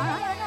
あ。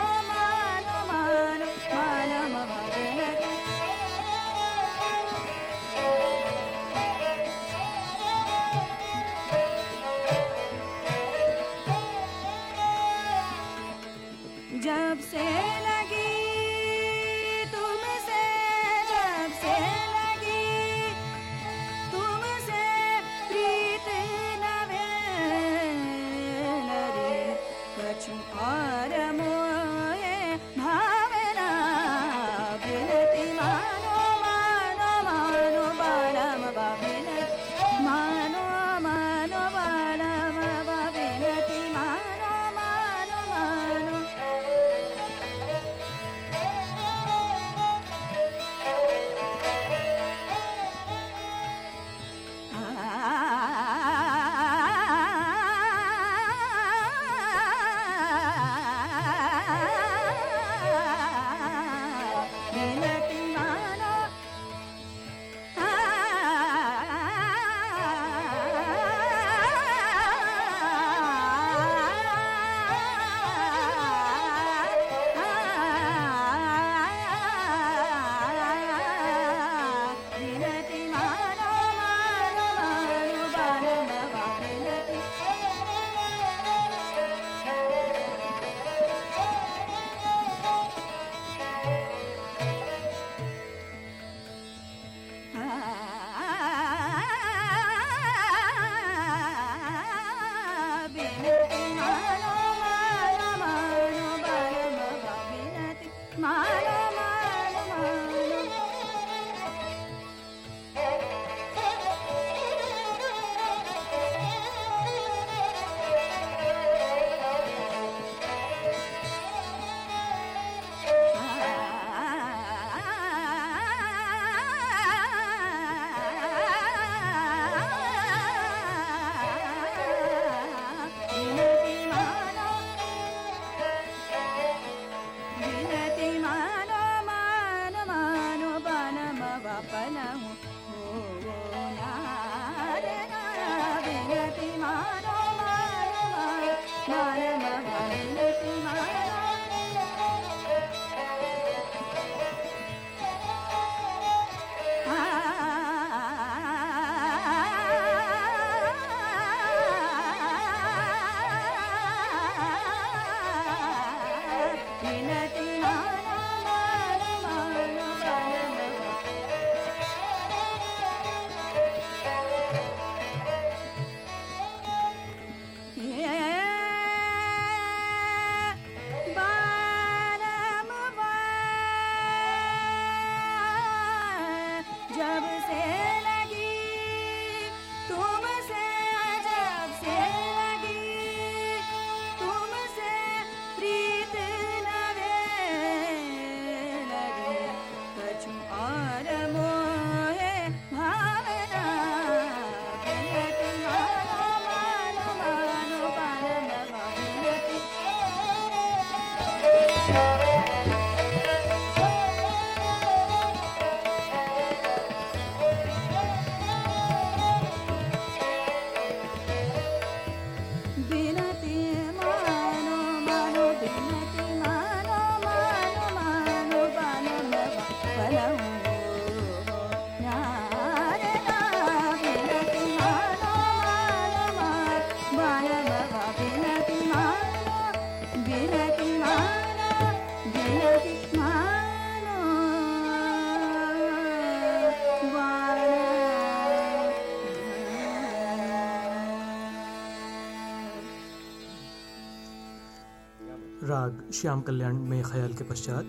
राग श्याम कल्याण में ख्याल के पश्चात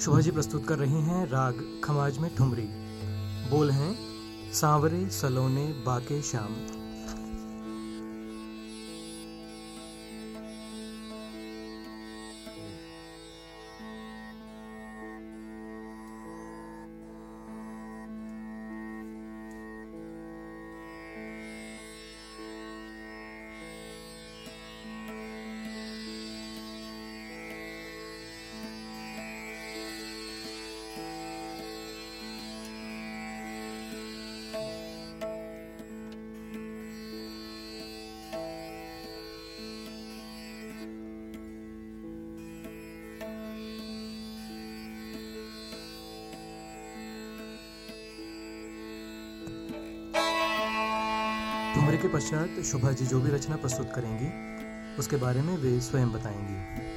शोभा जी प्रस्तुत कर रही हैं राग खमाज में ठुमरी। बोल हैं, सांवरे सलोने बाके श्याम। पश्चात शोभा जी जो भी रचना प्रस्तुत करेंगी उसके बारे में वे स्वयं बताएँगी।